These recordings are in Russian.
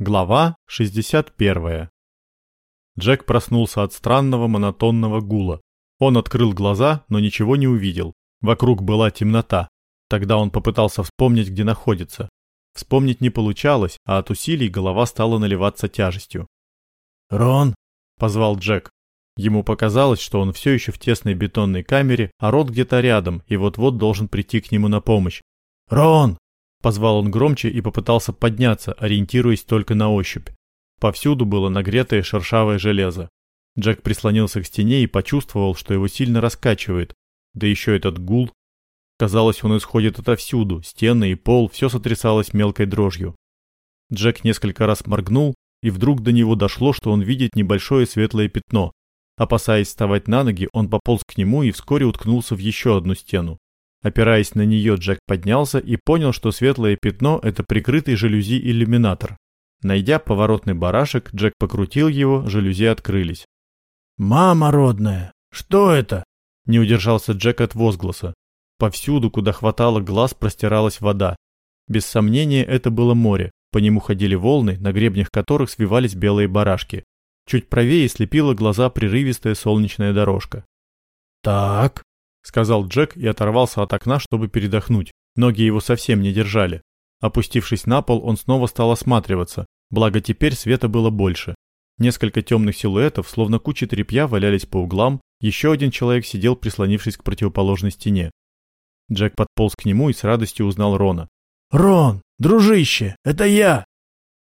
Глава 61. Джек проснулся от странного монотонного гула. Он открыл глаза, но ничего не увидел. Вокруг была темнота. Тогда он попытался вспомнить, где находится. Вспомнить не получалось, а от усилий голова стала наливаться тяжестью. «Рон!» – позвал Джек. Ему показалось, что он все еще в тесной бетонной камере, а Рот где-то рядом и вот-вот должен прийти к нему на помощь. «Рон!» Позвал он громче и попытался подняться, ориентируясь только на ощупь. Повсюду было нагретое шершавое железо. Джек прислонился к стене и почувствовал, что его сильно раскачивает. Да еще этот гул. Казалось, он исходит отовсюду, стены и пол, все сотрясалось мелкой дрожью. Джек несколько раз моргнул, и вдруг до него дошло, что он видит небольшое светлое пятно. Опасаясь вставать на ноги, он пополз к нему и вскоре уткнулся в еще одну стену. Опираясь на нее, Джек поднялся и понял, что светлое пятно – это прикрытый жалюзи иллюминатор. Найдя поворотный барашек, Джек покрутил его, жалюзи открылись. «Мама родная! Что это?» – не удержался Джек от возгласа. Повсюду, куда хватало глаз, простиралась вода. Без сомнения, это было море. По нему ходили волны, на гребнях которых свивались белые барашки. Чуть правее слепила глаза прерывистая солнечная дорожка. «Так», сказал Джек и оторвался от окна, чтобы передохнуть. Ноги его совсем не держали. Опустившись на пол, он снова стал осматриваться, благо теперь света было больше. Несколько темных силуэтов, словно куча тряпья, валялись по углам, еще один человек сидел, прислонившись к противоположной стене. Джек подполз к нему и с радостью узнал Рона. «Рон, дружище, это я!»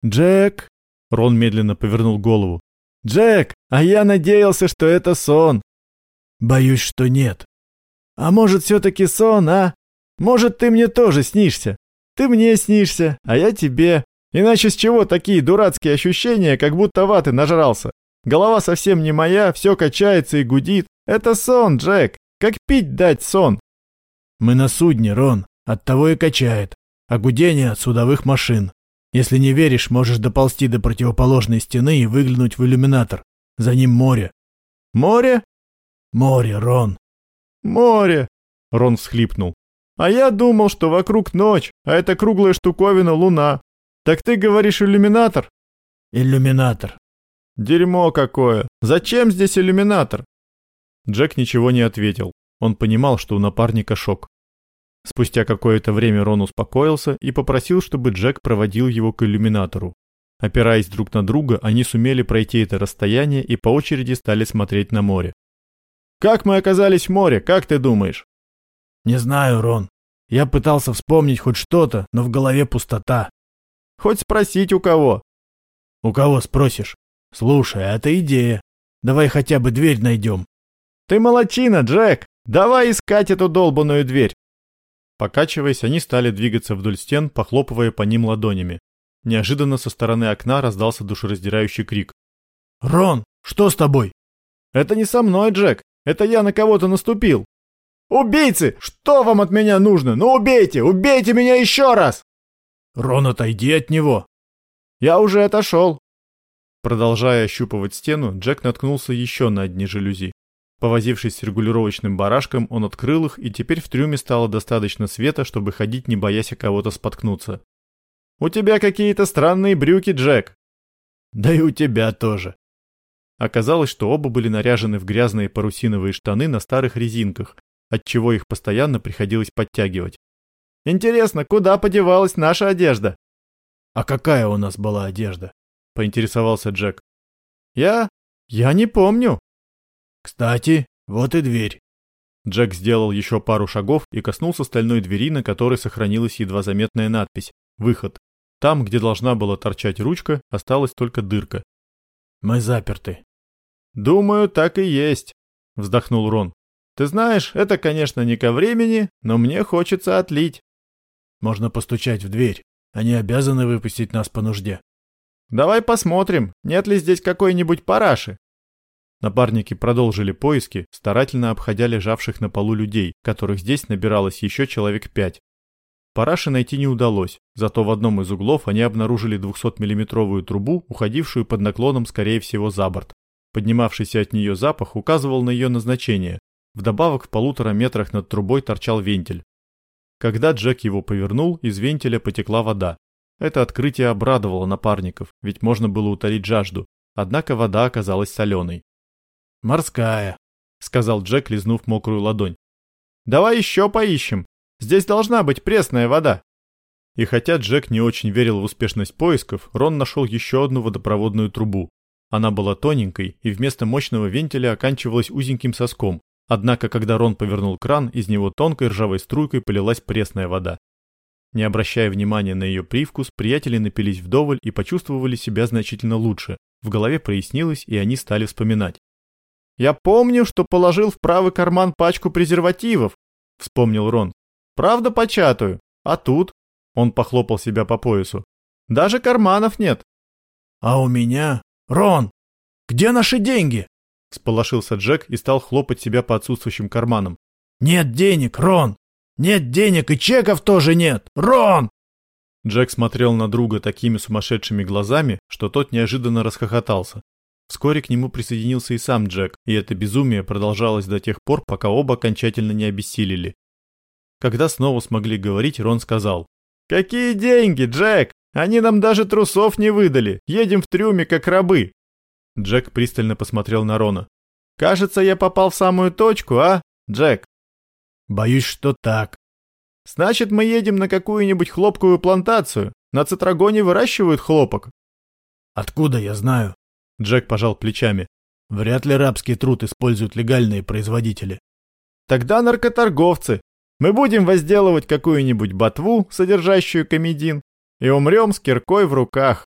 «Джек!» Рон медленно повернул голову. «Джек, а я надеялся, что это сон!» «Боюсь, что нет. А может, все-таки сон, а? Может, ты мне тоже снишься? Ты мне снишься, а я тебе. Иначе с чего такие дурацкие ощущения, как будто ваты нажрался? Голова совсем не моя, все качается и гудит. Это сон, Джек. Как пить дать сон? Мы на судне, Рон. Оттого и качает. А гудение от судовых машин. Если не веришь, можешь доползти до противоположной стены и выглянуть в иллюминатор. За ним море. Море? Море, Рон. «Море!» — Рон всхлипнул. «А я думал, что вокруг ночь, а это круглая штуковина луна. Так ты говоришь иллюминатор?» «Иллюминатор». «Дерьмо какое! Зачем здесь иллюминатор?» Джек ничего не ответил. Он понимал, что у напарника шок. Спустя какое-то время Рон успокоился и попросил, чтобы Джек проводил его к иллюминатору. Опираясь друг на друга, они сумели пройти это расстояние и по очереди стали смотреть на море. Как мы оказались в море, как ты думаешь? Не знаю, Рон. Я пытался вспомнить хоть что-то, но в голове пустота. Хоть спросить у кого. У кого спросишь? Слушай, это идея. Давай хотя бы дверь найдем. Ты молочина, Джек. Давай искать эту долбаную дверь. Покачиваясь, они стали двигаться вдоль стен, похлопывая по ним ладонями. Неожиданно со стороны окна раздался душераздирающий крик. «Рон, что с тобой?» «Это не со мной, Джек. Это я на кого-то наступил. Убийцы! Что вам от меня нужно? Ну убейте! Убейте меня еще раз! Рон, отойди от него. Я уже отошел. Продолжая ощупывать стену, Джек наткнулся еще на одни жалюзи. Повозившись с регулировочным барашком, он открыл их, и теперь в трюме стало достаточно света, чтобы ходить, не боясь о кого-то споткнуться. «У тебя какие-то странные брюки, Джек!» «Да и у тебя тоже!» Оказалось, что оба были наряжены в грязные парусиновые штаны на старых резинках, отчего их постоянно приходилось подтягивать. «Интересно, куда подевалась наша одежда?» «А какая у нас была одежда?» — поинтересовался Джек. «Я... я не помню». «Кстати, вот и дверь». Джек сделал еще пару шагов и коснулся стальной двери, на которой сохранилась едва заметная надпись «Выход». Там, где должна была торчать ручка, осталась только дырка. «Мы заперты», «Думаю, так и есть», — вздохнул Рон. «Ты знаешь, это, конечно, не ко времени, но мне хочется отлить». «Можно постучать в дверь. Они обязаны выпустить нас по нужде». «Давай посмотрим, нет ли здесь какой-нибудь параши». Напарники продолжили поиски, старательно обходя лежавших на полу людей, которых здесь набиралось еще человек пять. Параши найти не удалось, зато в одном из углов они обнаружили 200-миллиметровую трубу, уходившую под наклоном, скорее всего, за борт. Поднимавшийся от нее запах указывал на ее назначение. Вдобавок в полутора метрах над трубой торчал вентиль. Когда Джек его повернул, из вентиля потекла вода. Это открытие обрадовало напарников, ведь можно было утолить жажду. Однако вода оказалась соленой. «Морская», — сказал Джек, лизнув мокрую ладонь. «Давай еще поищем. Здесь должна быть пресная вода». И хотя Джек не очень верил в успешность поисков, Рон нашел еще одну водопроводную трубу. Она была тоненькой и вместо мощного вентиля оканчивалась узеньким соском. Однако, когда Рон повернул кран, из него тонкой ржавой струйкой полилась пресная вода. Не обращая внимания на ее привкус, приятели напились вдоволь и почувствовали себя значительно лучше. В голове прояснилось, и они стали вспоминать. «Я помню, что положил в правый карман пачку презервативов», — вспомнил Рон. «Правда початую? А тут?» Он похлопал себя по поясу. «Даже карманов нет». «А у меня? Рон, где наши деньги?» Сполошился Джек и стал хлопать себя по отсутствующим карманам. «Нет денег, Рон! Нет денег и чеков тоже нет! Рон!» Джек смотрел на друга такими сумасшедшими глазами, что тот неожиданно расхохотался. Вскоре к нему присоединился и сам Джек, и это безумие продолжалось до тех пор, пока оба окончательно не обессилели. Когда снова смогли говорить, Рон сказал. «Какие деньги, Джек? Они нам даже трусов не выдали. Едем в трюме, как рабы». Джек пристально посмотрел на Рона. «Кажется, я попал в самую точку, а, Джек?» Боюсь, что так. Значит, мы едем на какую-нибудь хлопковую плантацию. На Цитрагоне выращивают хлопок. Откуда я знаю? Джек пожал плечами. Вряд ли рабский труд используют легальные производители. Тогда наркоторговцы. Мы будем возделывать какую-нибудь ботву, содержащую комедин, и умрем с киркой в руках.